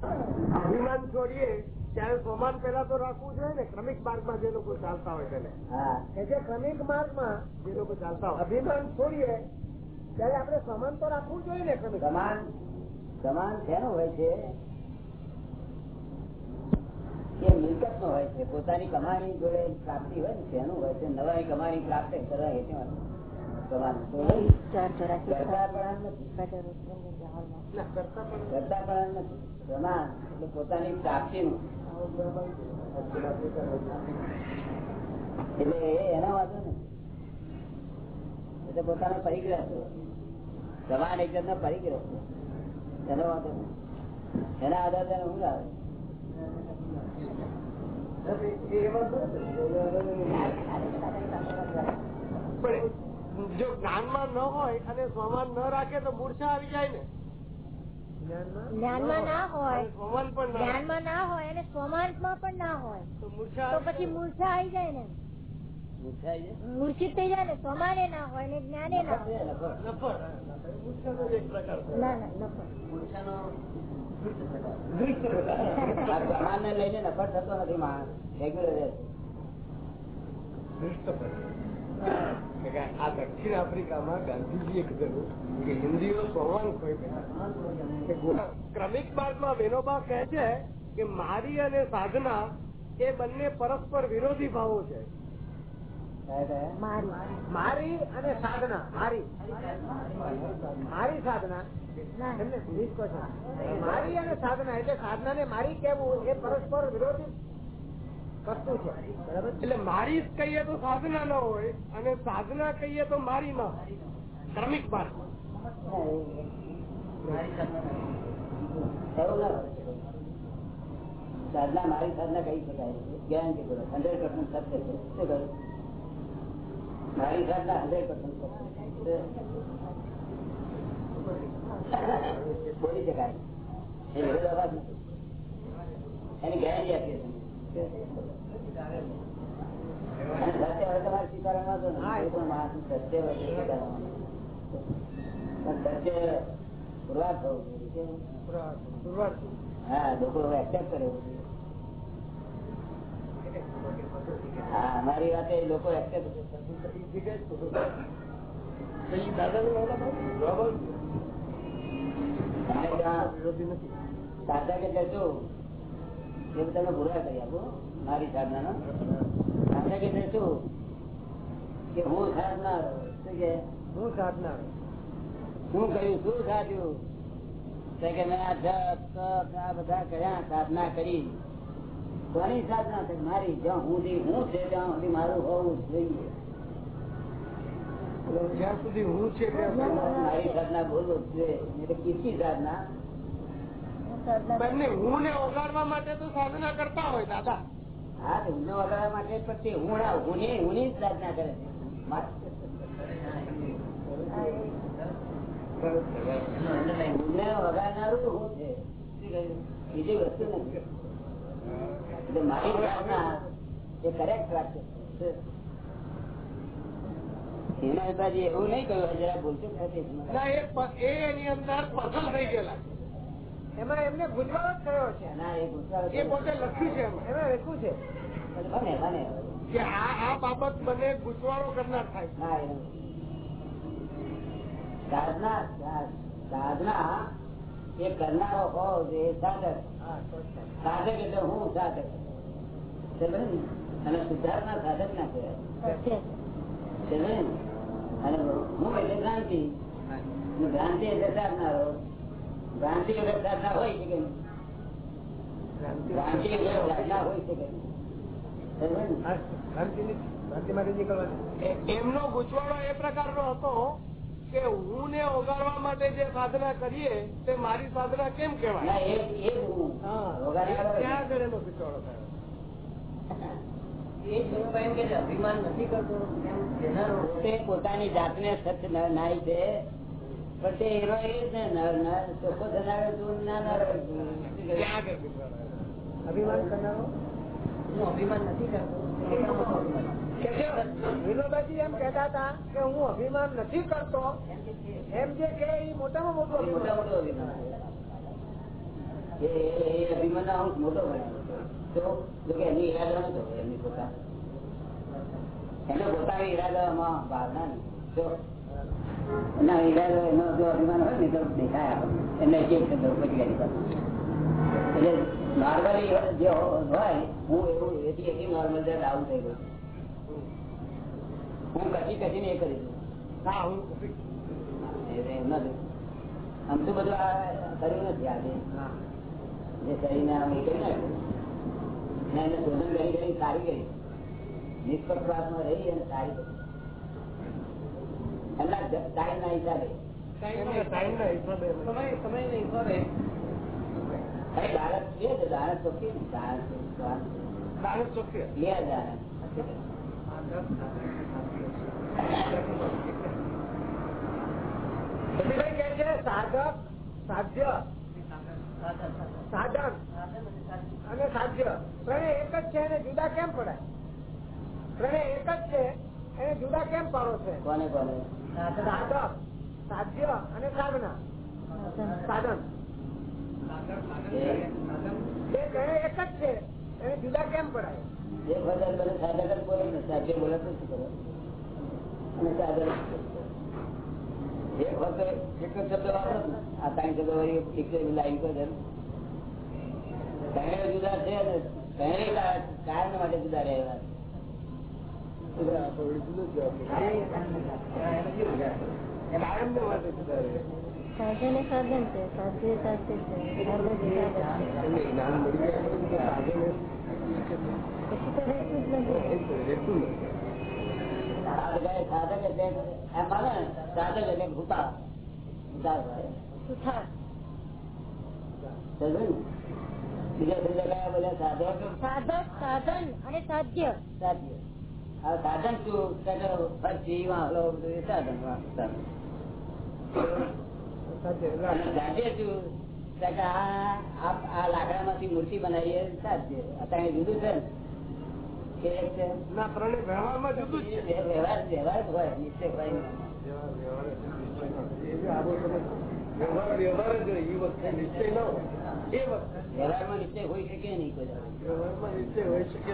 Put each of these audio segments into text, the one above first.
અભિમાન છોડીએ ત્યારે સોમાન પેલા તો રાખવું જોઈએ ને. ક્રમિક માર્ગમાં જે લોકો ચાલતા હોય તેને. કે જે ક્રમિક માર્ગમાં જે લોકો ચાલતા હોય. અભિમાન છોડીએ ત્યારે આપણે સમાન તો રાખવું જોઈએ ને ક્રમિક સમાન સમાન શેનો હોય છે? એ મિલકત નો હોય છે? પોતાની કમાણી જોડે પ્રાપ્તિ હોય ને તેનું હોય છે? નવા કમાણી પ્રાપ્ત કરવા હેતુ સમાન પ્રાપ્તિ નું એટલે પોતાની એનો વાંધો ને એટલે પોતાનો પરિગ્રહ છે સમાન એક જાતનો પરિગ્રહ છે એનો વાંધો નહીં. એના આધારે તેને ઊંઘ આવે પણ જો જ્ઞાનમાં ન હોય અને સ્વમાન ન રાખે તો મૂર્છા આવી જાય ને. જ્ઞાનમાં ના હોય. સ્વમાન પણ જ્ઞાનમાં ના હોય અને સ્વમાનમાં પણ ના હોય. તો મૂર્છા તો પછી મૂર્છા આવી જાય ને. મૂર્છિત થઈ જાય ને સ્વમાને ના હોય ને જ્ઞાને ના હોય. ના ના નફર. આ લઈને નફર થતો નથી માણસ રેગ્યુલર આ દક્ષિણ આફ્રિકામાં ગાંધીજીએ કીધેલું કે હિન્દીઓ સ્વમાન ખોઈ ક્રમિક માર્ગમાં વિનોબા કહે છે કે મારી અને સાધના એ બંને પરસ્પર વિરોધી ભાવો છે? મારી. અને સાધના. મારી. મારી સાધના. મારી અને સાધના એટલે સાધના ને મારી કેવું એ પરસ્પર વિરોધી વસ્તુ છે. બરાબર? એટલે મારી જ કહીએ તો સાધના ન હોય અને સાધના કહીએ તો મારી ન ક્રમિક માર્ગ. સાધના મારી સાધના કહી શકાય ગેરંટી કરો હંડ્રેડ પર્સન્ટ સત્ય છે. શું કહ્યું? મારી સાધના હંડ્રેડ પર્સન્ટ સત્ય બોલી શકાય. એની ગેરંટી આપીએ અમારી વાત એ લોકો સાધક એટલે શું એ બધા તમે પુરવાર કરી આપો મારી સાધના સાધના કે શું? કે હું સાધનાર શું કે? હું સાધના શું કર્યું? શું સાધ્યું? કે મેં આ જપ, આ બધા કર્યા સાધના કરી. કોની સાધના છે? મારી. જ્યાં હું હું છે ત્યાં સુધી મારું હોવું જોઈએ. જ્યાં સુધી હું છે મારી સાધના બોલવું જોઈએ. એટલે સાધના. એમને હું ને ઓગાળવા માટે તો સાધના કરતા હોય દાદા. હા તો માટે પછી હું સાધના કરે? બીજી વસ્તુ નથી. એટલે મારી સાધના એ કરેક્ટ વાત છે. એવું નહીં કહ્યું જરા ભૂલતું એની અંદર પસંદ થઈ ગયેલા એમાં એમને ગુંજવાળો જ થયો છે. એ પોતે લખ્યું છે એમાં. લખ્યું છે. બને બને. કે આ આ બાબત મને ગુંચવાળો કરનાર થાય એ નથી. સાધના સાધના એ કરનારો હોવો જોઈએ સાધક. સાધક. એટલે હું સાધક. અને સુધારના સાધક ના? કહેવાય અને હું એટલે ભ્રાંતિ. ભ્રાંતિ એટલે સાધનારો. ભ્રાંતિ વગર હોય શકે નહીં? ભ્રાંતિ વગર હોય નહીં? એ- એમનો ગુંચવાળો એ પ્રકારનો હતો કે હું ને ઓગાળવા માટે જે સાધના કરીએ તે મારી સાધના કેમ કેવાય ગુંચવાળો થયો પોતે પોતાની જાતને સચ નાય નાઈ છે પણ તે હીરો એ જ ને નર- નર- ચોખ્ખો થનારો તું ના નર હોય. ત્યાં આગળ અભિમાન કરનારો કે છે, એમ કહેતા હતા કે હું અભિમાન નથી કરતો. એમ જે કે એ મોટામાં મોટો મોટા મોટો અભિમાન. એ અભિમાન ના અંશ મોટો તો કે એની ઈરાદા નતો એમની પોતા. એનો પોતાની ઈરાદામાં ભાવના નહીં તો એના એનો જો અભિમાન હોય ને તો દેખાય આપણને. એમને જે શબ્દ ઉપજી એટલે નોર્મલી જે હોય હું એવું એથી એથી નોર્મલ ડાઉન થઈ ગયું. હું કચી કચીને એ કરી દઉં હા હું એટલે એમ નથી આમ તો બધું આ કર્યું નથી આજે હા. જે શરીરને આમ એ કરી નાખ્યું ને એને શોધન કરી કરી સારી કરી. નિષ્પક્ષપાતમાં રહી અને સારી કરી. એમના ટાઈમ ના હિસાબે. સાધક સાધ્ય. સાધન અને સાધ્ય. ત્રણે એક જ છે એને જુદા કેમ પડાય? ત્રણે એક જ છે એને જુદા કેમ પાડો છે? કોને કોને સાધક સાધ્ય અને સાધના સાધન એક જ છે એને જુદા બોલે ને સાધ્ય બોલે તો શું અને વખત એક જ શબ્દ વાપરો ને આ ત્રણ શબ્દ વળી એક લાઈન પર ધરું. જુદા છે ને ત્રણેય માટે જુદા રહેવા રહે. સાધન સાધન છે સાધ્ય સાધ્ય છે બધા સાધક સાધન અને સાધ્ય સાધ્ય. સાધન શું કે કે વાહલો બધું સાધન આ- આ મૂર્તિ બનાવીએ સાધ્ય. અત્યારે જુદું છે વ્યવહાર વ્યવહાર હોય નિશ્ચય હોય. વ્યવહાર જ હોય. એ હોય. વખતે નિશ્ચય ન હોય. વ્યવહારમાં નિશ્ચય હોઈ શકે નહીં કોઈ વ્યવહારમાં નિશ્ચય હોય શકે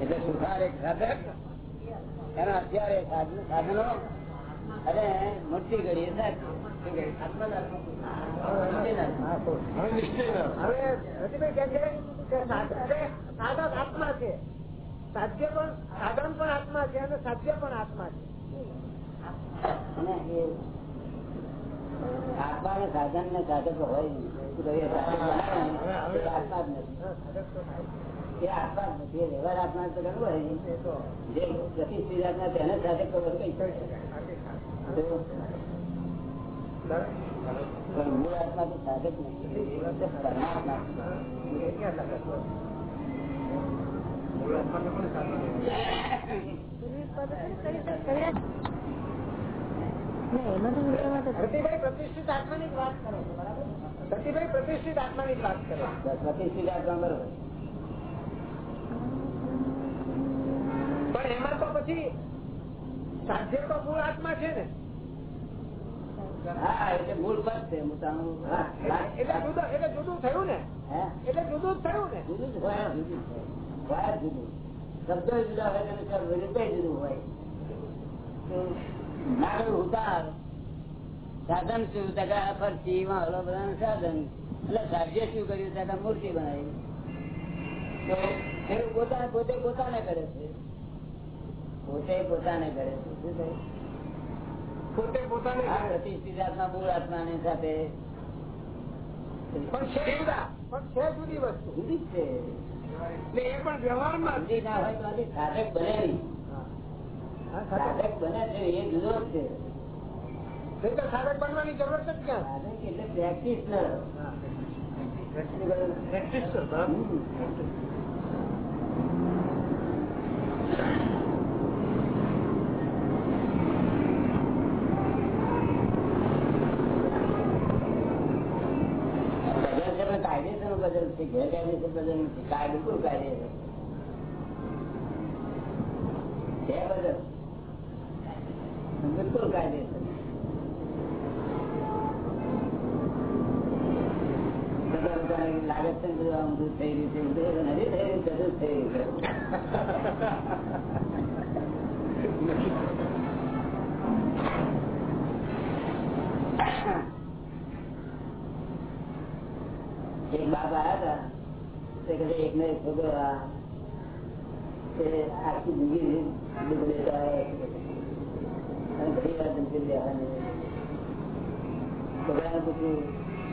એટલે સુથાર એક સાધક એના અત્યારે સાધનો અને સાધક સાધક આત્મા છે. સાધ્ય પણ સાધન પણ આત્મા છે અને સાધ્ય પણ આત્મા છે. અને એ આત્મા ને સાધન ને સાધક હોય આત્મા જ નથી તો થાય. એ આત્મા જ નથી વ્યવહાર આત્મા તો ઘણું હોય જે પ્રતિષ્ઠિત આત્મા તેને સાધક તો બરાબર? પણ મૂળ આત્મા તો સાધક નથી પરમાત્મા? મૂળ પણ સાધક રતિભાઈ પ્રતિષ્ઠિત આત્માની વાત કરે છે પ્રતિષ્ઠિત આત્માની વાત કરે પ્રતિષ્ઠિત આત્મા બરોબર. પણ એમાં તો પછી સાધ્ય તો મૂળ આત્મા છે ને. હા એટલે મૂળ પદ છે પોતાનું એટલે એટલે જુદું એટલે જુદું થયું ને? એટલે જુદું જ થયું ને? જુદું જ હોય જુદું હોય જુદું. શબ્દો જુદા હોય જુદું હોય. નાગર ઉતાર. સાધન શું? ટકા ફરતી હલો બધા સાધન. એટલે સાધ્ય શું કર્યું? ત્યાં મૂર્તિ બનાવી. તો એ પોતાને પોતે પોતાને કરે છે. પોતે પોતાને કરે છે. શું કહે? પોતે પોતાને પ્રતિષ્ઠિત આત્મા મૂળ સાથે. પણ છે જુદા. પણ છે જુદી વસ્તુ. જુદી જ છે. ને એ પણ વ્યવહારમાં. ના હોય તો સાધક બને નહીં. હા, સાધક. બને છે એ જુદો છે. સાધક બનવાની જરૂરત જ ક્યાં? એટલે પ્રેક્ટિશનર. બદલ છે પણ કાયદેસર બદલ છે ગેરકાયદેસર બદલ નથી કાયદેસર કાયદેસર? છે બદલ બિલકુલ કાયદેસર લાગે છે બધું આમ બધું થઈ રહ્યું છે નથી થઈ રહ્યું બધું થઈ રહ્યું એક બાપ આવ્યા હતા એક ને છોકરો આખી જિંદગી બધું અને ઘણી વાર ધમકી લેવાની છોકરાને પૂછ્યું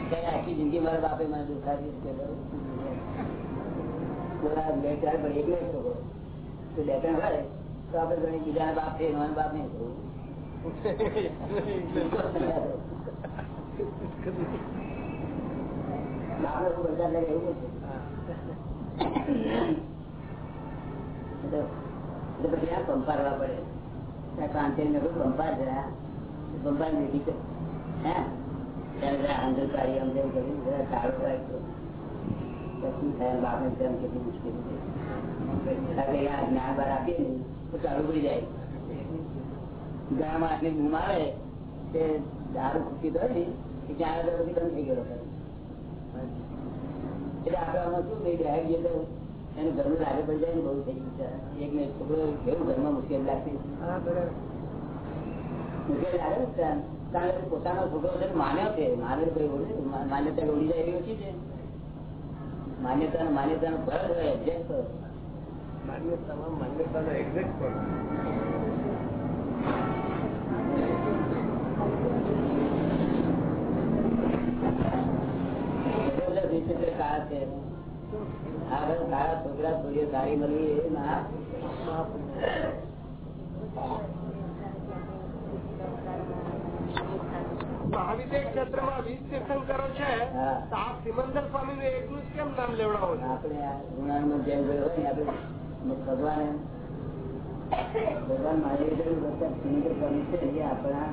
કે આખી જિંદગી મારા બાપે મને દુઃખ આપ્યું છે બોલા બે ચાર પણ એક છોકરો તો બે ત્રણ હોય તો આપણે ઘણી બીજા બાપ છે એનો બાપ નહીં થવું બાપને શું બધા એવું પછી આ પડે. કાંતિ પંપાર જરા નીકળી છે હે ત્યારે જરા આંધળ કાઢી આમ કરી જરા સારું રાખ્યો કેટલી મુશ્કેલી આ જ્ઞાન બાર ને તો ચાલુ પડી જાય ગામ આટલી બૂમ આવે તે દારૂ ખૂટી ને ત્યાં આગળ બંધ થઈ ગયો એટલે આપડે આમાં શું થઈ જાય? એનું ઘરનું લાગે પડી જાય ને બહુ થઈ ગયું એક ને છોકરો કેવું ઘરમાં મુશ્કેલ લાગતી મુશ્કેલ લાગે ને કારણ કે પોતાનો છોકરો છે માન્યો છે. માનેલ કોઈ માન્યતા ઉડી જાય એવી ઓછી છે. માન્યતા માન્યતાનો ફરજ હોય કરો માન્યતામાં માન્યતાનો એક્ઝેક્ટ પણ કાળ છે. સારા છોકરા છોકરીઓ સારી મળી એ સ્વામી નું જ કેમ નામ લેવડાવો આપણે આ જેમ ગયો હોય ભગવાને ભગવાન મહાવીર સિમંદર સ્વામી છે એ આપણા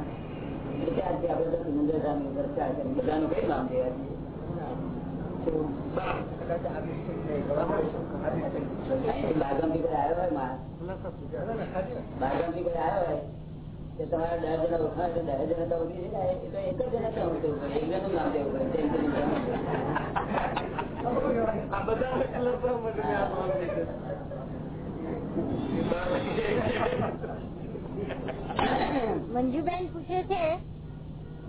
વિચારથી આપણે તો સ્વામી ચર્ચા બધાનું કઈ નામ દેવા છીએ મંજુબેન પૂછે છે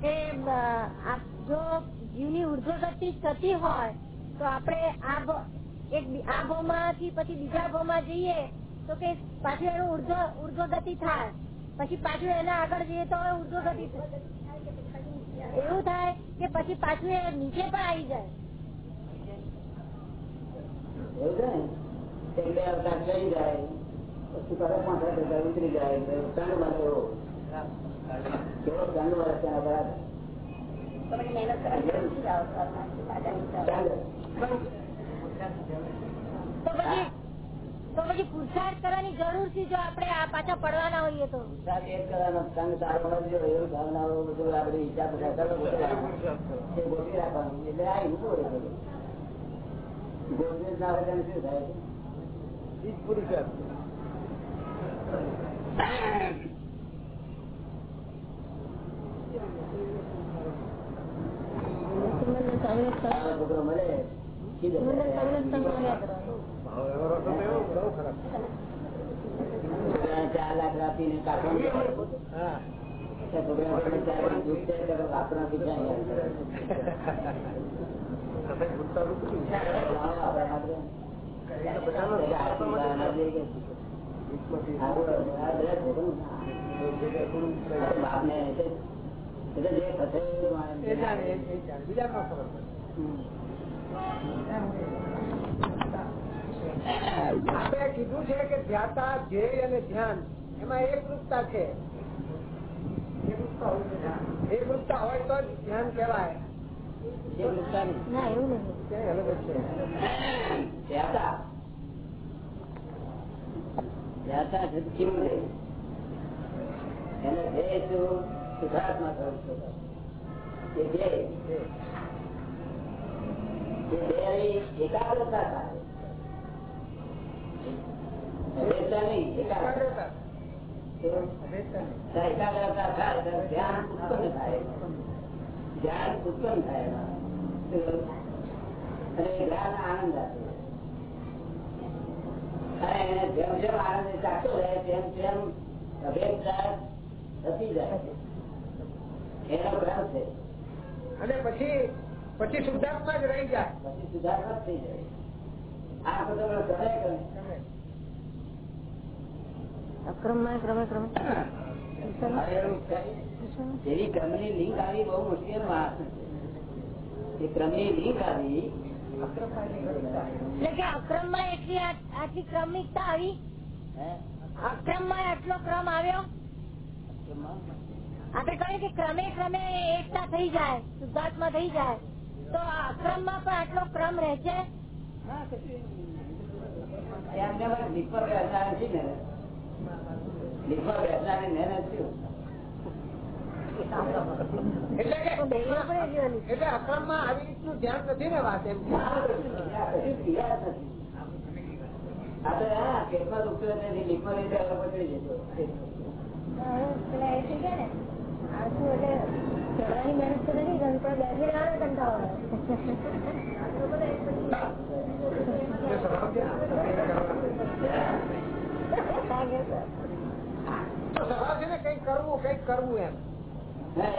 કે આપ જો જીવની ઉર્ધ્વગતિ થતી હોય, તો આપણે આ એક આ ભાવમાંથી પછી બીજા ભાવમાં જઈએ, તો કે પાછું એનું ઉર્ધ્વ ઉર્ધ્વગતિ થાય. પછી પાછું એના આગળ જઈએ તો ઉર્ધ્વગતિ. એવું થાય કે પછી પાછું એ નીચે પણ આવી જાય. ઉતરી જાય તો પછી પુરુષાર્થ કરવાની જરૂર છે જો આપણે આ પાછા પડવાના હોઈએ તો? પુરુષાર્થ એ કરવાનો સંગ સારો મળજો એવું ભાવનાઓ બધું આપણે હિસાબ બધા કરવો ગોઠવી રાખવાનું. એટલે આ હિંસુ ગોઠવી ના હોય શું થાય? પુરુષાર્થ સારો છોકરો મળે કીધે છોકરાને ભાવ એવો રખો તો એવો બહુ ખરાબ છોકરાને ચાર લાખ આપીને કાઢવાનું હા ત્યાં છોકરાને તમે ચાર લાખ દૂધ છે એટલે આપણા પીછા અહીંયા કરે. તમે પૂછતા નથી. લાવો આપણા માટે. બધાનો એટલે આરતી બહાર લઈ ગઈ. વીસમાંથી આવું આ બધા છોકરું ના. એટલે જે થશે બીજા ખબર પડે. આપણે કીધું છે કે ધ્યાતા ધ્યેય અને ધ્યાન એમાં એકરૂપતા છે એકરૂપતા હોય તો જ ધ્યાન કહેવાય જે વૃત્તા નહીં. ના એવું નહીં ક્યાંય અલગ જ છે ધ્યાતા. ધ્યાતા છે એને ધ્યેય શું? સુધાર્થમાં થવું છે. એ ધ્યેય. એ ધ્યેયની એકાગ્રતા થાય. અભેદતા નહીં, એકાગ્રતા. શું? ત્યાં એકાગ્રતા અને જેમ જેમ આનંદ તેમ તેમ અભેદતા થતી જાય એનો ક્રમ છે અને પછી પછી શુદ્ધાત્મા જ રહી જાય. પછી શુદ્ધાત્મા થઈ જાય. આ બધો કરે કરે. અક્રમમાં ક્રમે ક્રમે હવે એવું છે. એવી ક્રમની લિંક આવી બહુ મુશ્કેલ માણસ એ ક્રમની લિંક આવી એટલે કે અક્રમમાં એટલી આટલી ક્રમિકતા આવી? હે? અક્રમમાં આટલો ક્રમ આવ્યો? આપણે કહ્યું કે ક્રમે ક્રમે એકતા થઈ જાય શુદ્ધાત્મા થઈ જાય. તો આ અક્રમમાં પણ આટલો ક્રમ રહે છે? એટલે અક્રમમાં આવી રીતનું ધ્યાન નથી ને વાત એમ? પેટમાં દુખતું નથી રીતે હવે પકડી જતો હવે પેલા એ થઈ ગયા ને આ શું એટલે ચડવાની મહેનત તો નથી કરવી કરવું કંઈક કરવું એમ કરે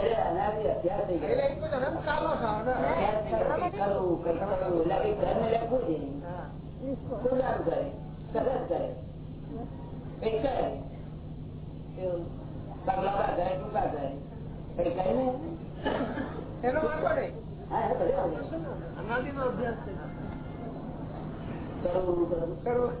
કરે કરવું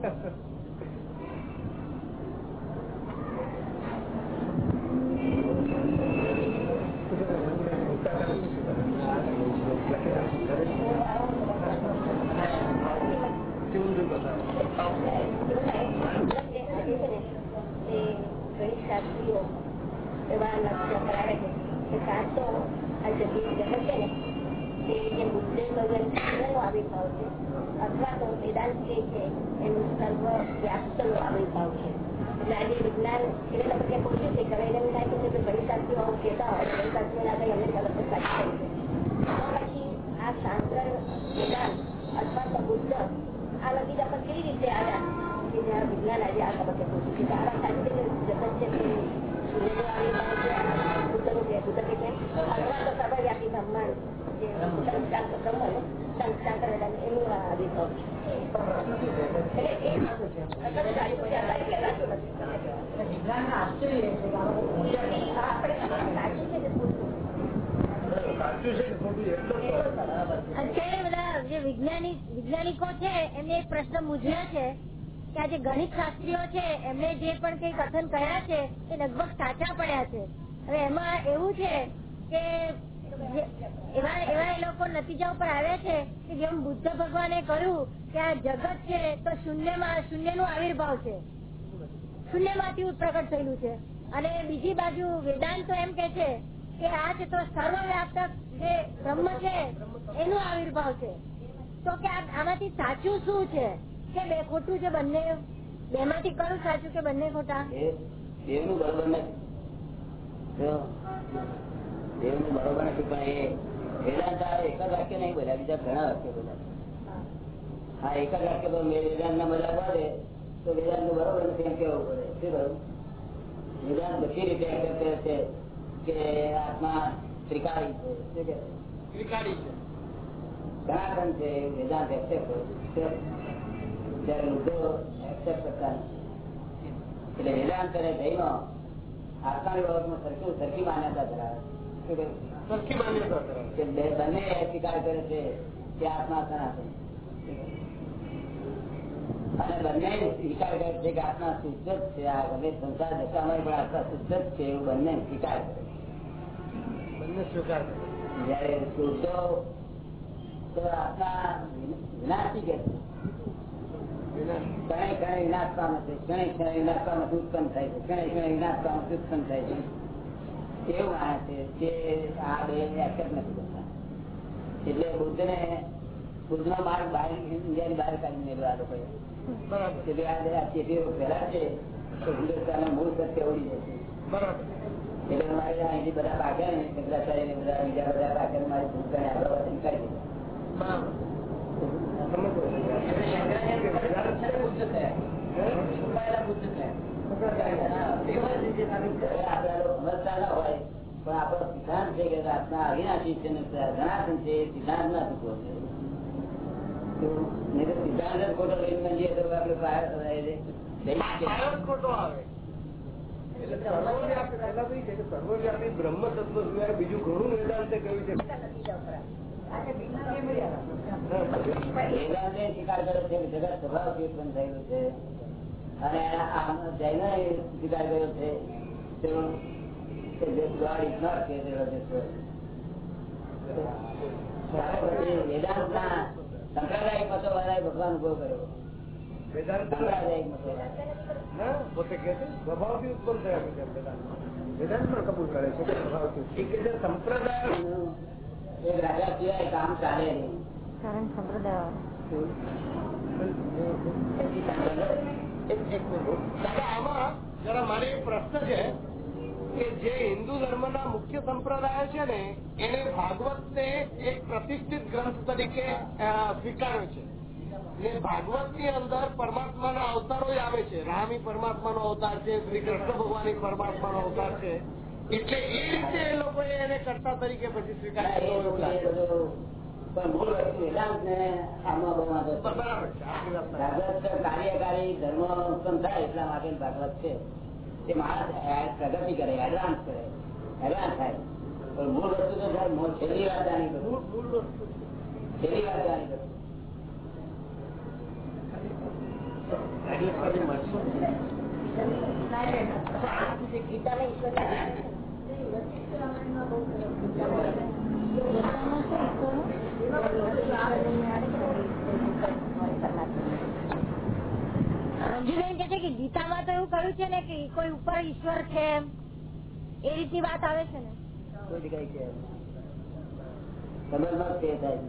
શાસ્ત્રીઓ એવા લક્ષ્ય કરાવે છે. કે કાં તો આ જગત જગત છે ને તે જે બુદ્ધે ભગવાન કૃષ્ણનો આવિર્ભાવ છે અથવા તો વેદાંત જે છે એનું સર્વ વ્યાપ્તનો આવિર્ભાવ છે એટલે આજે વિજ્ઞાન એટલે તમે ક્યાં પૂછ્યું છે કે હવે એમ થાય છે કે ઘણી શાસ્ત્રીઓ આવું કહેતા હોય ઘણી શાસ્ત્રીઓ લાગે અમને ખબર તો સાચી થઈ છે તો આજે અત્યારે બધા જે વૈજ્ઞાનિક વૈજ્ઞાનિકો છે, એમને એક પ્રશ્ન મૂંઝ્યો છે કે આ જે ગણિત શાસ્ત્રીઓ છે, એમને જે પણ કઈ કથન કર્યા છે, એ લગભગ સાચા પડ્યા છે. હવે એમાં એવું છે કે એવા એવા એ લોકો નતીજા ઉપર આવ્યા છે કે જેમ બુદ્ધ ભગવાને કહ્યું કે આ જગત છે, તો શૂન્યમાં શૂન્યનું આવિર્ભાવ છે. શૂન્યમાંથી પ્રગટ થયેલું છે. અને બીજી બાજુ વેદાંત એમ કે છે કે આ છે તો સર્વવ્યાપક જે બ્રહ્મ છે, એનો આવિર્ભાવ છે. તો કે આમાંથી સાચું શું છે? કે બે ખોટું છે બંને? બે માંથી કયું સાચું કે બંને ખોટા? એ બરોબર નથી. જો, દેવનું બરોબર નથી પણ એ વેદાંત એક જ વાક્ય નહીં બોલ્યા બીજા ઘણા વાક્ય બોલ્યા હા એક જ વાક્ય બોલ વેદાંત ના મજા પડે તો વેદાંતનું બરોબર નથી એમ કેવું પડે શું બરોબર વેદાંત બધી રીતે એમ કહે છે કે આત્મા ત્રિકાળી છે શું કે ત્રિકાળી છે. ઘણા પણ છે વેદાંત એક્સેપ્ટ ત્યારે મુદ્દો એક્સેપ્ટ કરતા એટલે વેદાંત અને જૈનો આત્માની બાબતમાં સરખું સરખી માન્યતા ધરાવે સરખી માન્યતા ધરાવે. બંને સ્વીકાર કરે છે કે આત્મા સનાતન અને બંને સ્વીકાર કરે છે કે આત્મા શુદ્ધ જ છે આ બંને સંસાર દશામાં પણ આત્મા શુદ્ધ જ છે એવું બંને સ્વીકાર કરે બંને સ્વીકાર કરે. જયારે શુદ્ધો તો આત્મા વિનાશી કે છે. ક્ષણે ક્ષણે વિનાશ પામે છે ક્ષણે ક્ષણે વિનાશ પામે ઉત્પન્ન થાય છે ક્ષણે ક્ષણે વિનાશ પામે ઉત્પન્ન થાય છે. એવું માણે છે કે આ બે એક્સેપ્ટ નથી કરતા. એટલે બુદ્ધ ને બુદ્ધ નો માર્ગ બહાર ઇન્ડિયાની બહાર કાઢી મેળવ્યો આ લોકોએ. જે તો મૂળ સત્ય ઉડી જશે એટલે મારે અહીંથી બધા પાક્યા ને શંકરાચાર્ય બધા બીજા બધા પાક્યા મારી ભૂલ આગળ વધીને કાઢી દીધા. બરાબર તો આપણો સિદ્ધાંત છે કે આત્મા અવિનાશી છે ને છે એ સિદ્ધાંત ના ચૂકવો છે સિદ્ધાંત ખોટો લઈને મંજીએ તો આપણે બહાર જઈ પાયો જ ખોટો આવે એટલે સર્વવ્યાપી પહેલા તો એ છે. બ્રહ્મ તત્વ સિવાય બીજું ઘણું વેદાંતે કહ્યું છે કર્યો પોતે કે સ્વભાવથી ઉત્પન્ન થયા છે વેદાંત પણ કબૂલ કરે છે સંપ્રદાય એક રાજા જે હિન્દુ ધર્મના મુખ્ય સંપ્રદાય છે ને, એને ભાગવત ને એક પ્રતિષ્ઠિત ગ્રંથ તરીકે સ્વીકાર્યો છે. ને ભાગવતની અંદર પરમાત્માના અવતારો જ આવે છે. રામી પરમાત્માનો અવતાર છે, શ્રી કૃષ્ણ ભગવાન પરમાત્માનો અવતાર છે. એટલે એ રીતે એ લોકોએ એને કર્તા તરીકે પછી સ્વીકાર એ કર્યો એવું લાગે. બધું પણ મૂળ વસ્તુ વેદાંત ને આમાં બહુ વાંધો છે. બરાબર છે આપણી વાત સાચી. ભાગવત કાર્યકારી ધર્મ ઉત્પન્ન થાય એટલા માટે ભાગવત છે તે માણસ એ- પ્રગતિ કરે એડવાન્સ કરે એડવાન્સ થાય પણ મૂળ વસ્તુ તો થાય મૂળ છેલ્લી વાત જાણી બધું મૂળ મૂળ વસ્તુ છેલ્લી વાત જાણી બધું ગીતાના મંજુબેન કે છે કે ગીતામાં તો એવું કહ્યું છે ને કે કોઈ ઉપર ઈશ્વર છે એ રીતની વાત આવે છે ને. કોઈ જગ્યાએ કે સમજમાં તે થાય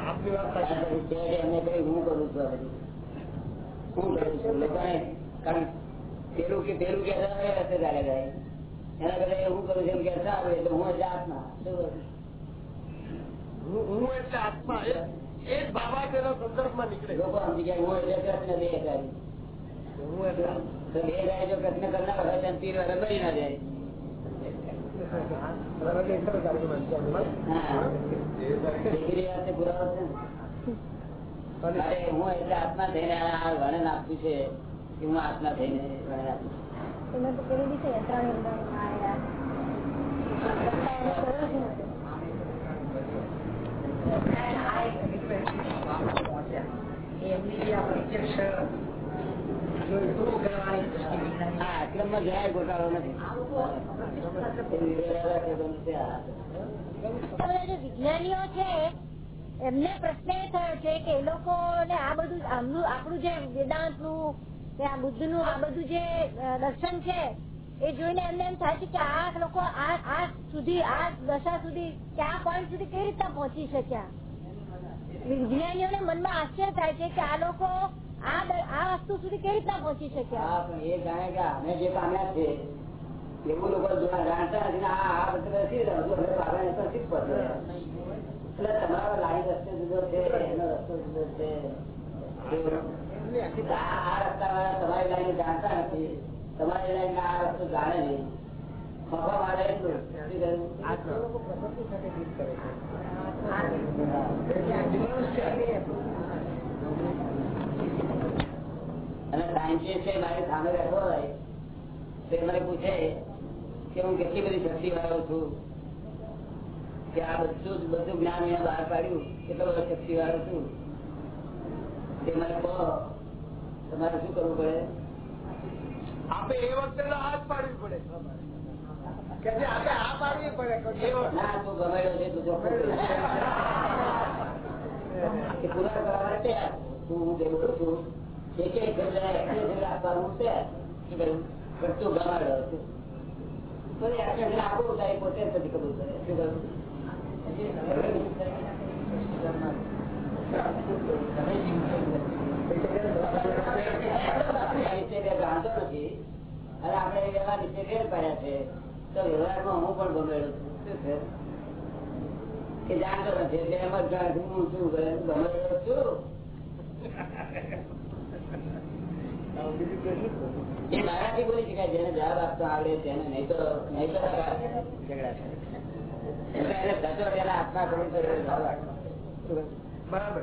આપની વાત સાચી ત્યાર એમને હું કરું છું હું કરું છું? કારણ પેલું કે પેલું કે જાય એના કરતા હું કરું છું કે સારું એટલે હું એટલે આત્મા. હું એટલે આત્મા. એ જ બાબા તેના સંદર્ભમાં નીકળે. લોકો સમજી ગયા હું એટલે કૃષ્ણ દેહધારી હું એટલે તો દેહધારી જો કૃષ્ણ કરનાર હોય તો તીર વગર મરી ના જાય. બરાબર છે, ખરો argument છે એમાં. હા. એટલે આત્મા થઈને આ વર્ણન આપ્યું છે. કે હું આત્મા થઈને વર્ણન આપ્યું છું. એમાં તો પેલી બી છે ત્રણ આયા હા આશ્રમમાં જરાય ગોટાળો નથી એ વિવેરાવા છે તો નથી આ. બધા જે વિજ્ઞાનીઓ છે એમને પ્રશ્ન એ થયો છે કે એ લોકોને આ બધું આમનું આપણું જે વેદાંતનું કે આ બુદ્ધનું આ બધું જે દર્શન છે, એ જોઈને એમને એમ થાય છે કે આ લોકો આ સુધી, આ દશા સુધી, કે આ પોઈન્ટ સુધી કેવી રીતના પહોંચી શક્યા? વિજ્ઞાનીઓને મનમાં આશ્ચર્ય થાય છે કે આ લોકો આ વસ્તુ સુધી કઈ રીતના પહોંચી શક્યા? એ જાણે કે અમે જે પામ્યા છે એવું લોકો જાણતા નથી આ બધું એટલે તમારો લાઈન રસ્તો જુદો છે, એનો રસ્તો જુદો છે. તે મને પૂછે કે હું કેટલી બધી શક્તિ વાળો છું કે આ બધું બધું જ્ઞાન મેં બહાર પાડ્યું કેટલો બધો શક્તિ વાળો છું તે મને કહો તમારે શું કરવું પડે? આપે એ વખતે તો હાથ પાડવી પડે. પડે કરવા પોતે નથી કબૂલ કરે શું? જાણતો નથી અને છે તો વ્યવહારમાં છું છું તો નહીં તો. બરાબર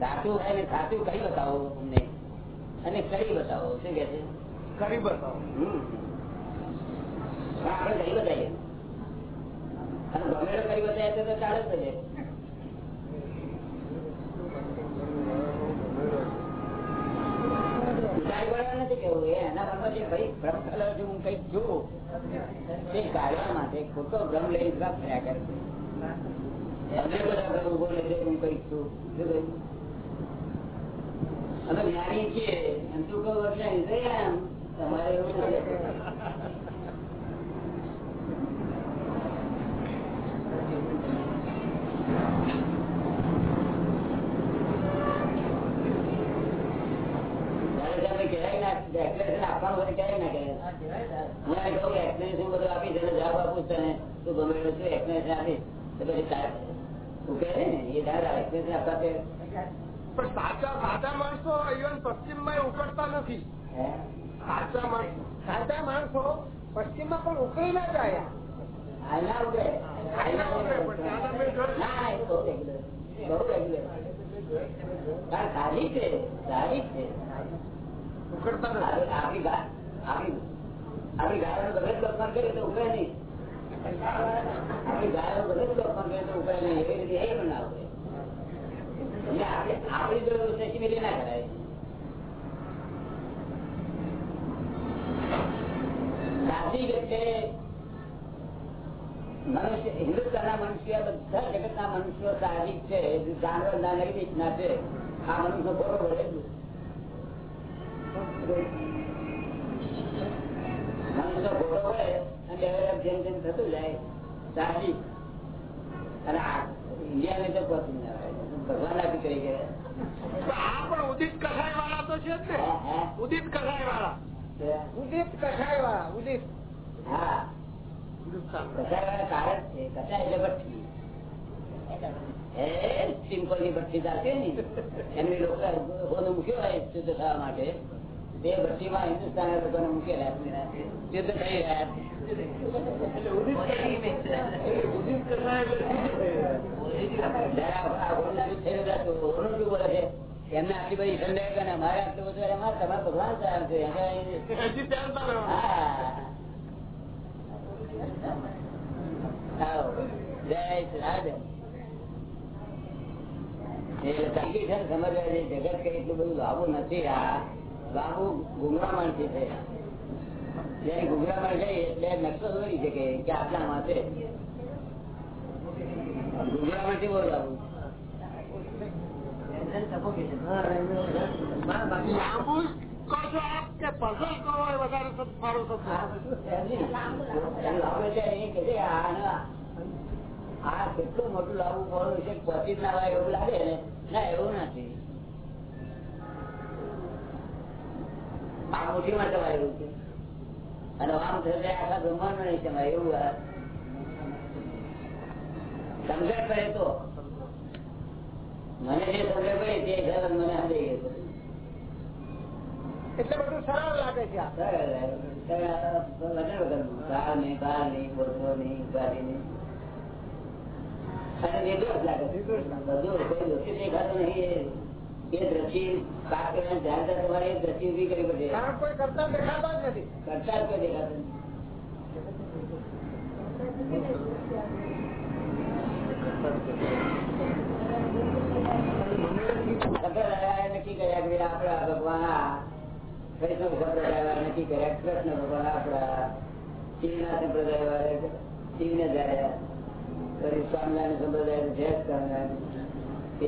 સાચું અને સાચું કઈ બતાવો અમને? અને કરી બતાવો? શું કે છે? કરી બતાવો? આપણે કરી બતાવીએ? અને ગમેડો કરી બતાવીએ તો ચાલે જ છે. નથી કેવું એ એના મનમાં ભાઈ ભ્રમ કલર છે હું કંઈક જોઉં. તે કાઢવા માટે ખોટો ભ્રમ લઈ ફર્યા કરે. છે બધા ભ્રમ ઊભો લે હું કંઈક છું? અમે જ્ઞાની છીએ તું કહું તમારે એવું આપું તને. તું કહે ને? એ તારે explanation આપવા પણ સાચા સાચા માણસો ઇવન પશ્ચિમમાં ઉકળતા નથી. સાચા માણસો. સાચા માણસો પશ્ચિમમાં પણ ઉકળી ના જાય. આપણી ગાયો બધે જ અપમાન કરીએ તો ઉકળે નહીં. આપણી ગાયો બધે જ અપમાન કરીએ તો ઉકળે નહીં. એવી રીતે એ પણ ના ઉકળે એટલે આપણે જો સેન્ટિમેન્ટ ના કરાય. સાચી રીતે મનુષ્ય, હિન્દુસ્તાનના મનુષ્ય, બધા મનુષ્યો સાહજિક છે જાનવરના નૈતિક ના છે. આ મનુષ્ય બરોબર જેમ જેમ થતું જાય, સાહજિક. અને ઇન્ડિયાને તો પસંદ ના ભગવાન આપી કરી ગયા તો આ પણ ઉદિત કસાય વાળા તો છે ને. ઉદિત કસાય વાળા ઉદિત કસાય વાળા ઉદિત. હા. હિન્દુસ્તાન કસાયવાળા કારણ છે કસાય એટલે ભઠ્ઠી. એ સિમ્પલની ભઠ્ઠી ચાલતી એમની લોકો મૂક્યો હોય શુદ્ધ થવા માટે. તે હિન્દુસ્તાન લોકોને મૂકેલા. થઈ રહ્યા છે. એમને આટલી બધી અમારે આટલું બધું તમારે ભગવાન છે. જગત કઈ એટલું બધું લાવું નથી આ. છે જયારે એટલે નકશો દોરી શકે કે આ કેટલું મોટું લાવવું પડે છે પચીસ ના એવું લાગે ને? ના એવું નથી. આ મુઠ્ઠી માં તમારેલું છે અને આમ થશે આખા બ્રહ્માંડ નહીં તમારે એવું સમજણ પડે તો મને જે સમજણ પડી તે હિસાબે મને સમજાઈ ગયો એટલે બધું સરળ લાગે છે આ. વગર નહીં, બહાર નહીં, બોલતો નહીં, ઉપાધિ નહીં. અને નિર્દોષ લાગે છે. બધું કોઈ દોષી દેખાતું નહીં. એ એ દ્રષ્ટિ પાક કરવાની ધ્યાનતા તમારે એ દ્રષ્ટિ ઊભી કરવી પડે. કારણ કોઈ કરતા દેખાતા જ નથી. કરતા જ કોઈ દેખાતું નક્કી કર્યા કે આપણા ભગવાન વૈષ્ણવ સંપ્રદાય વાળા નક્કી કર્યા કૃષ્ણ ભગવાન આપણા શિવના સંપ્રદાય વાળા શિવને જાય સ્વામિનારાયણ સંપ્રદાય જય સ્વામિનારાયણ. એ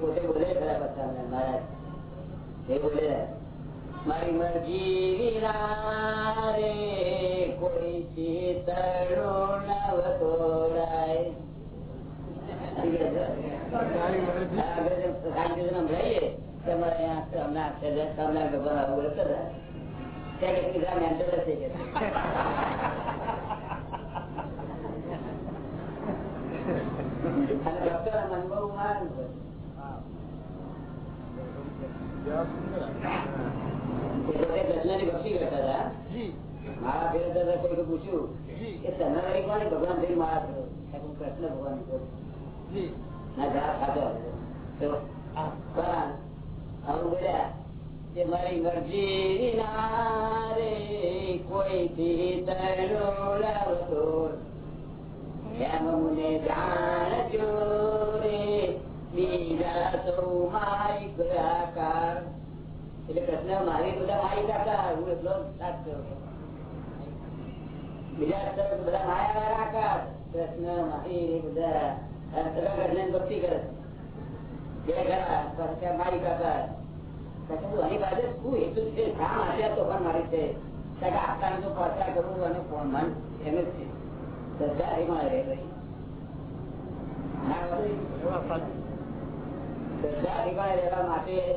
પોતે બોલે ખરા સ્વામિનારાયણ મહારાજ. એ બોલે મારી મરજી રે કોઈ ચિતરો નવ તોડાય મારી મરજી આગળ શાંતિથી સંભળાઈએ કે અમારે અહીંયા અમને આ છે તમને ભગવાન આવું બોલે કરે ત્યાં કે બીજા મેન્ટલ થઈ ગયા અને ડોક્ટર મનમાં ઉમાન કૃષ્ણની ભક્તિ કરતા હતા જી મારા ફેરતા હતા કોઈ પૂછ્યું કે વળી કોને ભગવાન થઈ મારા કૃષ્ણ ભગવાન ના ખાતો તો આવું બોલ્યા કે મારી મરજી ના રે કોઈ થી તરો લાવતો એમ મને જાણજો એટલે કૃષ્ણ મારી બધા મારી કાકા હું એટલો જ સાથ કરું બીજા બધા માયા આકાર કૃષ્ણ મારી બધા કૃષ્ણ ભક્તિ કરે બે ખરા મારી કાકા પછી પાસે શું છે શા માટે આ તોફાન મારી છે. કરવું અને મન એનું જ છે. શ્રદ્ધા એ મળે ભાઈ. એવા કે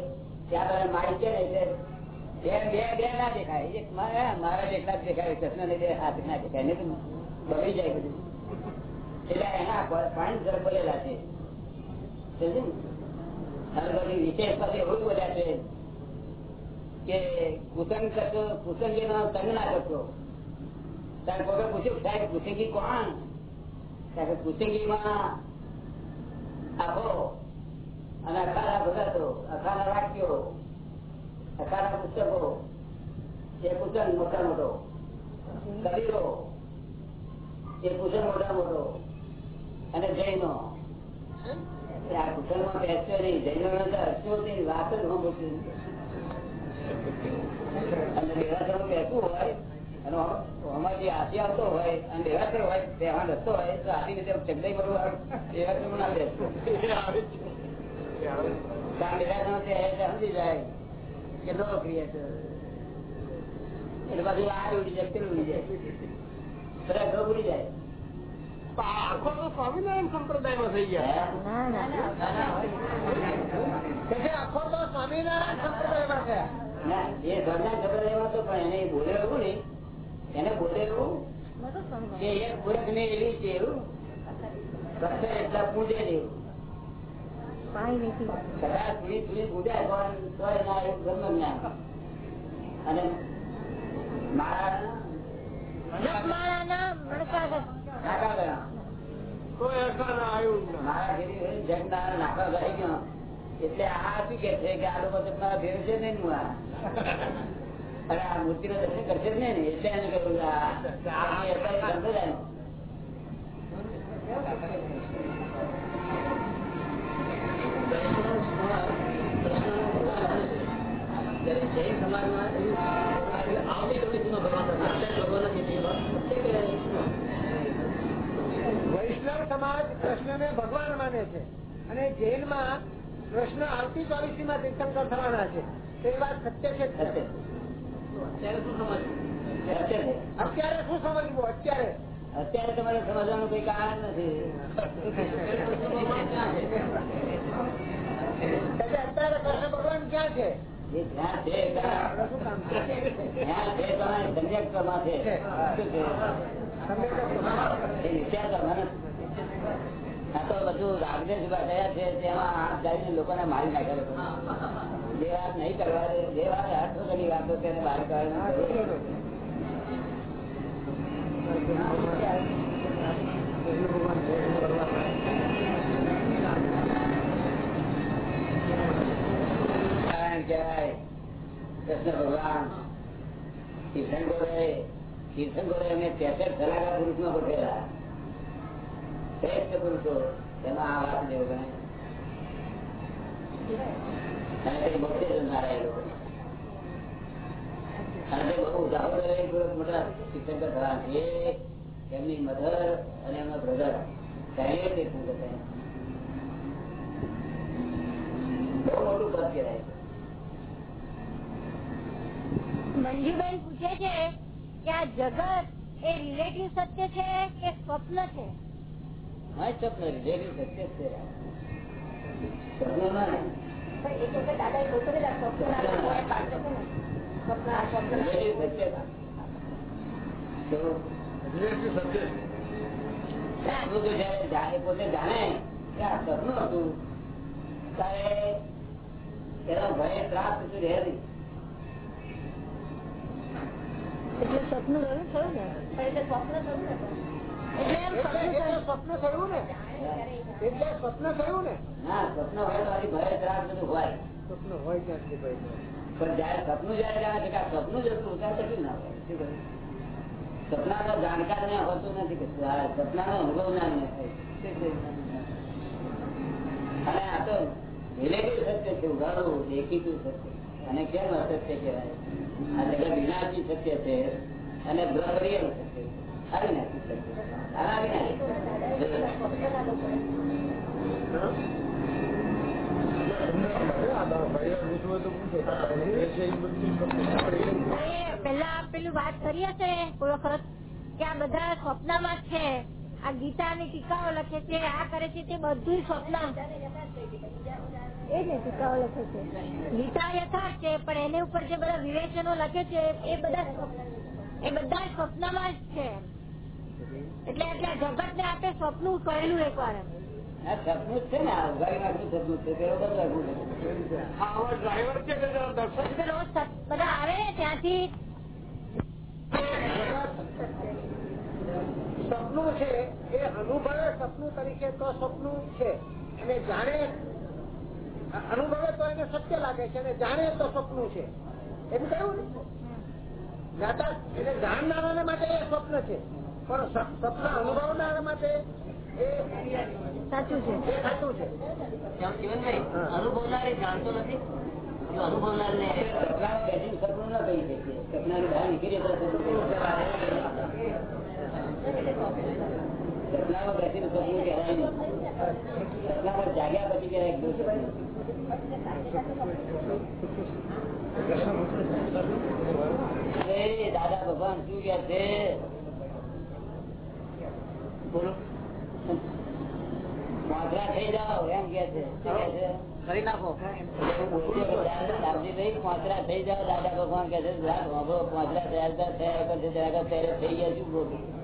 કુસંગ કુસંગી નો તંગ ના કરતો તારે કોઈ પૂછ્યું? સાહેબ, કુસંગી કોણ? કુસંગી માં આખો અને અખાના ભગતો અખાના વાક્યો અખાના પુસ્તકો એ પૂજન મોટા મોટો. કબીરો એ પૂજન મોટા મોટો. અને જૈનો. આ કુસંગમાં બેસતો નહીં. જૈનો અર્થો નહીં વાત જ સાંભળતું અને દેવાસર બેસવું હોય, અને અમારી હાથી આવતો હોય, અને દેવાસર હોય તેમાં રસ્તો હોય, તો હાથી ને ચગદાઈ પડવું દેવાસર ના બેસતું સ્વામિનારાયણ એ તો પણ એને બોલે ને એને બોલે એવું બધું સમજાય. કે એક પુરખ ને એટલા પૂજે ને એવું અને ના એટલે આ શું કે છે કે આ લોકો તમારા મારા ભેર છે નહીં હું આ અને આ મૂર્તિ નો દર્શન કરશે જ નહીં ને એટલે એને કહ્યું જૈન સમાજમાં આવતી કમિટીમાં ભગવાન ભગવાન વૈષ્ણવ સમાજ કૃષ્ણને ભગવાન માને છે. અને જૈનમાં કૃષ્ણ આવતી ચોવીસી માં તીર્થંકર થવાના છે. તે વાત સત્ય છે જ છે. અત્યારે શું સમજવું? અત્યારે. અત્યારે તમારે સમજવાનું કોઈ કારણ નથી. ડાળીને લોકોને મારી નાખ્યા લોકો જે વાત નહીં કરવા જે વાત અર્થ કરી વાતો તેને બહાર કાઢવાની એમને મધર અને એમના બ્રધર તીર્થંકર થયા બહુ મોટું પદ કહેવાય. મંજુબેન પૂછે છે કે આ જગત એ રિલેટિવ સત્ય છે કે સ્વપ્ન છે? હા સ્વપ્ન રિલેટિવ સત્ય પોતે જાણે કે આ સપનું હતું ત્યારે એનો ભય ત્રાસ કશું એટલે સપનું રહ્યું થયું ને એટલે સ્વપ્ન થયું ને પણ. એટલે એમ સપનું થયું. સ્વપ્ન થયું ને એટલે સ્વપ્ન થયું ને ના સ્વપ્ન હોય ભય ત્રાસ બધું હોય સ્વપ્ન હોય ક્યાંથી ભાઈ પણ જયારે સપનું જયારે છે સપનું ત્યારે ના હોય? જાણકાર ને હોતું નથી કે આ સપનાનો અનુભવ ના થાય. અને આ તો રિલેટિવ સત્ય છે ઉઘાડું દેખીતું સત્ય અને કેમ અસત્ય કહેવાય? આ જગત વિનાશી સત્ય છે અને બ્રહ્મરીય સત્ય અવિનાશી સત્ય પેલા પેલું વાત કરી હશે કોઈ વખત કે આ બધા સ્વપ્નમાં છે. આ ગીતાની ટીકાઓ લખે છે આ કરે છે તે બધું સ્વપ્ન એ જ ને ટીકાઓ લખે છે. ગીતા યથાર્થ છે પણ એને ઉપર જે બધા વિવેચનો લખે છે એ બધા એ બધા સ્વપ્નમાં જ છે. એટલે એટલે જગત ને આપણે સ્વપ્ન કહેલું એક વાર સપનું છે ને સપનું છે બધા આવે ને ત્યાંથી. સપનું છે એ અનુભવે સપનું તરીકે તો સપનું છે. અને જાણે અનુભવે તો એને સત્ય લાગે છે અને જાણે તો સપનું છે. એમ કહ્યું ને એટલે જાણનારા માટે એ સ્વપ્ન છે. પણ સપ- સપના અનુભવનારા માટે એ સાચું છે. એ સાચું છે. અનુભવનારે જાણતો નથી? અનુભવનાર ને સપનું ના કહી શકીએ સપનાની બહાર નીકળીએ તો સપનું કહી શકીએ. સપનામાં બેસીને સપનું કહેવાય નહીં સપનામાં જાગ્યા પછી કહેવાય એકદમ સપનું અરે દાદા ભગવાન શું કે છે બોલો મોઢરા થઈ જાઓ એમ કે છે શું કે છે કરી નાખો દાદાજી પોતરા થઈ જાવ દાદા ભગવાન કે છે જરાક વાંભળો, પોતરા થયા હતા, થયા કરશે, જરાક ત્યારે થઈ ગયા શું બોલું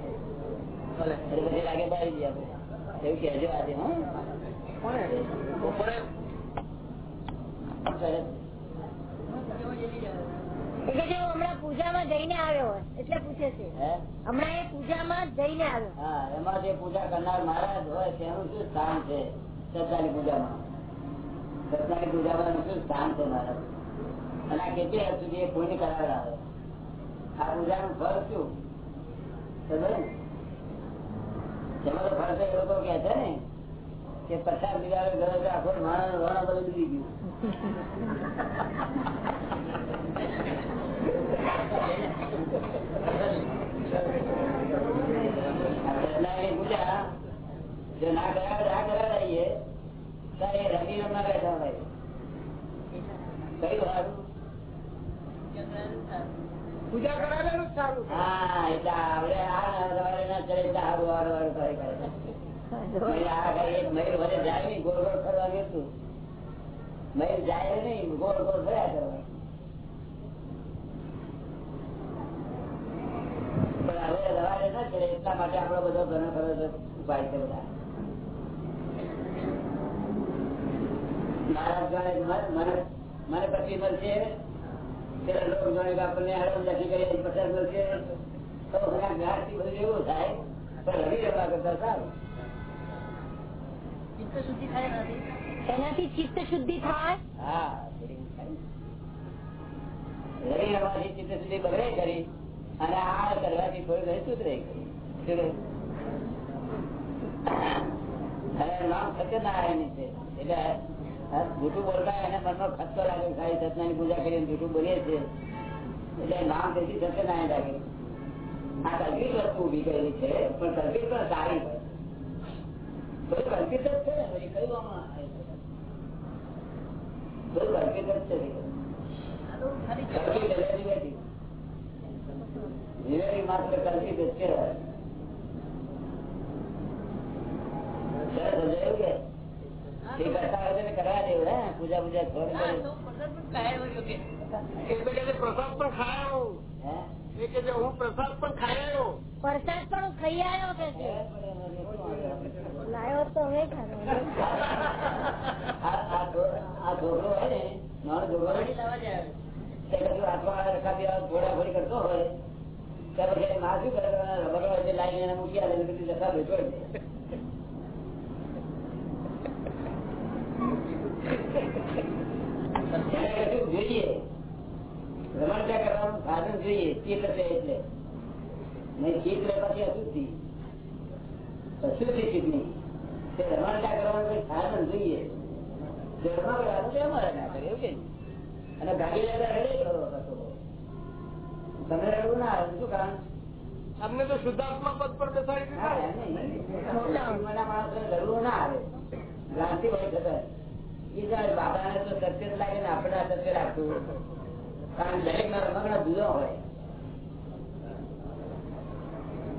પછી લાગે બાળી દઈએ એવું કહેજો આજે બપોરે. સરસ. એટલે કે હું હમણાં પૂજામાં જઈને આવ્યો એટલે પૂછે છે? હમણાં એ પૂજામાં જઈને આવ્યો. હા એમાં જે પૂજા કરનાર મહારાજ હોય તેનું શું સ્થાન છે? સત્તાની પૂજામાં. સત્તાની પૂજામાં શું સ્થાન છે મહારાજ? અને આ કેટલી હદ સુધી એ પુણ્ય કરાવડાવે? આ પૂજાનું ફળ શું? તો એ લોકો કે છે ને, કે પચાસ ગયો તો આખો માણસ ગયું. ના કરાવે ના કરાવીએ તો એ રમી રમવા બેઠા હોય કયું સારું પૂજા કરાવેલું જ સારું છે હા એટલે આપણે આ સવારે ના ચડે એટલે હારું હારું હારું કરે કરે મયુર આ કરે, એક મયુર વડે જાય નહીં ગોળ ગોળ ફરવાનું હતું મયુર જાય નહીં, ગોળ પણ હવે સવારે ના ઉપાય છે મને- પછી મળશે આપણને હડમ નથી કરી પચાસ મળશે તો એવું થાય, પણ રવિ રવા કરતા સારું. એનાથી ચિત્ત શુદ્ધિ થાય? હા રવિ રવાથી ચિત્ત શુદ્ધિ બગડે કરી અને આ કરવાથી થોડી ઘણી સુધરે સત્યનારાયણ છે. એટલે પૂજા કરીને જૂઠું બોલીએ છીએ. એટલે નામ તેથી સત્યનારાયણ લાગે આ કલ્પિત વસ્તુ ઊભી કરેલી છે, પણ સારી હોય. કલ્પિત જ છે? કરતા હોય તો કરવા દેવું હે? પૂજા પૂજા છે, પ્રસાદ પણ ખાયો હે? કે હું પ્રસાદ પણ ખાયો પ્રસાદ પણ ખાઈ આવ્યો કે. છે લાયો તો હવે ખાધો આ આ હોય ને નાનો છોકરો હોય ને, તે કશું હાથમાં રખાતી આ ઘોડા ઘોડી કરતો હોય ત્યારે પછી માં શું કરે રબકડા વચ્ચે લાઈને એને મૂકી આવે બધી ભેટો કશું જોઈએ. રમણતા કરવાનું? સાધન જોઈએ ચિત્ત એટલે. નહીં ચિત્ત પછી અશુદ્ધિ અશુદ્ધિ ચિત્તની તે રમણતા કરવાનું કોઈ સાધન જોઈએ જે રમકડાનું તે અમારે ના કરે એવું કે અને ભાગી લેતા રડે કરો પાછો. રડવું ના આવે શું કારણ અમને તો શુદ્ધાત્મા પદ પર બેસાડી માણસોને રડવું ના આવે ભ્રાંતિ હોય છતાં બાબાને તો સત્ય લાગે ને આપણે સત્ય રાખવું કારણ દરેક ના રમકડા જુદા હોય અમારે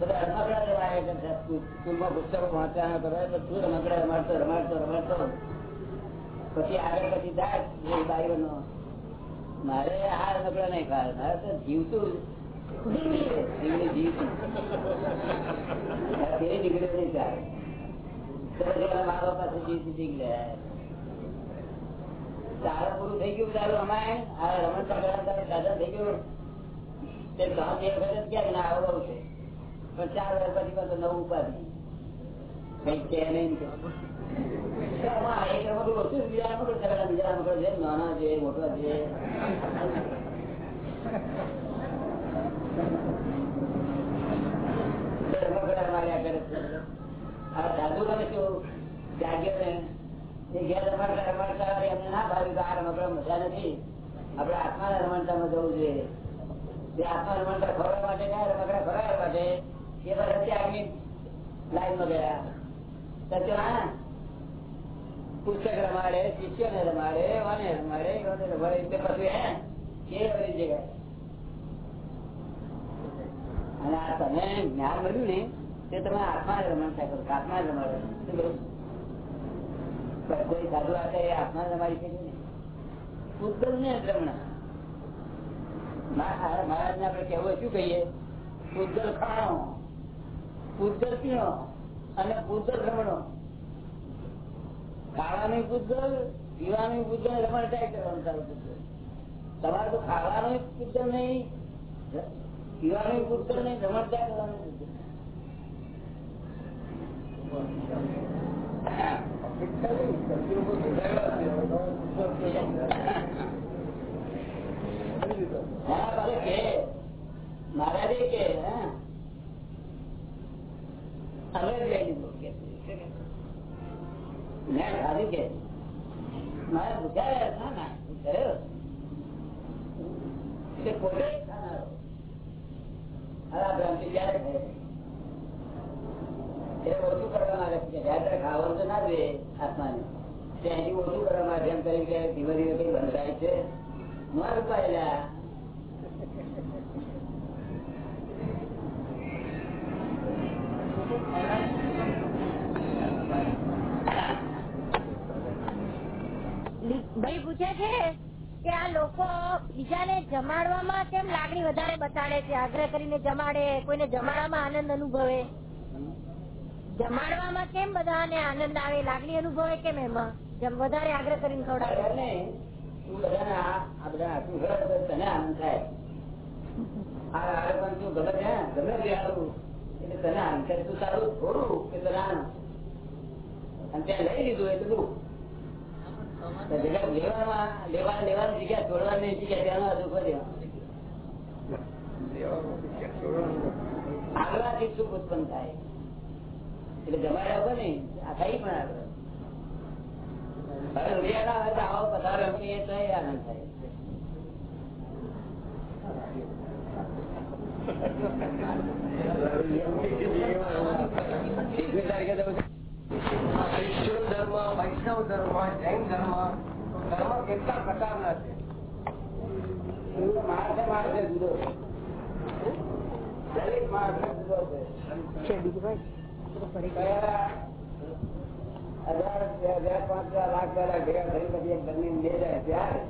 બધા રમકડા રમાયા કરતા સ્કૂલ- સ્કૂલમાં પુસ્તકો વાંચવાના કરે બધું રમકડા રમાડતો રમાડતો રમાડતો. પછી આગળ પછી મારે આ રમકડા તો જીવતું જીવની જીવતું. ફેરી નીકળ્યો નહીં ચાલે મા શીખ તારા પૂરું થઈ ગયું તારું અમારે આ રમત દાદા થઈ ગયું? તે ગામ એક વખત ક્યાં ના આવો છે? પણ ચાર વર્ષ પછી પાછું નવું ઉપાધિ કઈ કે નહીં છે નાના છે છે. છે. સાધુ તમે શું જાગ્યો ને. ઘેર એમને ના ભાવ્યું મજા નથી. આપણે આત્માના રમણતામાં જવું જોઈએ. આત્મા રમણતા ખવડાવવા માટે કયા રમકડા ખવડાવવા માટે પુસ્તક રમાડે, શિષ્યોને રમાડે, વાને રમાડે રમાડે. પછી હે, એ બધી જગ્યા અને આ તમે જ્ઞાન મળ્યું ને, તે તમે આત્મા રમણતા કરો આત્મા રમાડે કોઈ સાધુ એ આત્મા રમાડી શકે ને પૂતગલ ને રમણ. મહારાજ ને આપડે કેવું શું કહીએ? પૂતગલ ખાણો. પૂતગલ અને પૂતગલ રમણો. ખાવાનું પૂતગલ પીવાનું પૂતગલ રમણ થાય કરવાનું તારું પૂતગલ તમારે તો ખાવાનું પૂતગલ નહીં, પીવાનું પૂતગલ નહીં, રમણ થાય કરવાનું પૂતગલ કે. મહારાજે કે, હા. મેં ખાધું કે મારે પૂછાય ના ના કર્યો તે પોતે જ ખાનારો હવે આ ભ્રાંતિ ક્યારે થાય એ ઓછું કરવા માંગે છે જ્યારે ખાવાનું તો ના જોઈએ આત્માને ત્યાંથી ઓછું કરવા માંગે એમ કરી કે ધીમે ધીમે કઈ બંધ થાય છે મારું પાયેલા ભાઈ પૂછે છે કે આ લોકો બીજાને જમાડવામાં કેમ લાગણી વધારે બતાડે છે? આગ્રહ કરીને જમાડે, કોઈને જમાડવામાં આનંદ અનુભવે? જમાડવામાં કેમ બધાને આનંદ આવે? લાગણી અનુભવે કેમ એમાં? વધારે આગ્રહ કરીને ખવડાવે. તને આનંદ થાય. તને આનંદ થાય. તું તારું થોડું કે તને આનંદ. અને ત્યાં લઈ લીધું એટલે દુઃખ તો જગ્યા લેવામાં લેવા લેવાની જગ્યા છોડવાની જગ્યા ત્યાંનો દુઃખ જ આગળથી સુખ ઉત્પન્ન થાય એટલે જમાડે આવે ને આ થઈ પણ આવે હવે રૂપિયા ના આવે તો આવો પધારો રમીએ તો આનંદ થાય તારીખે વૈષ્ણવ ધર્મ જૈન ધર્મ ધર્મ કેટલા પ્રકારના છે? માણસે માણસે જુદો દરેક માણસે જુદો છે. હજાર, બે હજાર, પાંચ હજાર લાખ ભેગા થઈ પછી એક બંને લે જાય ત્યારે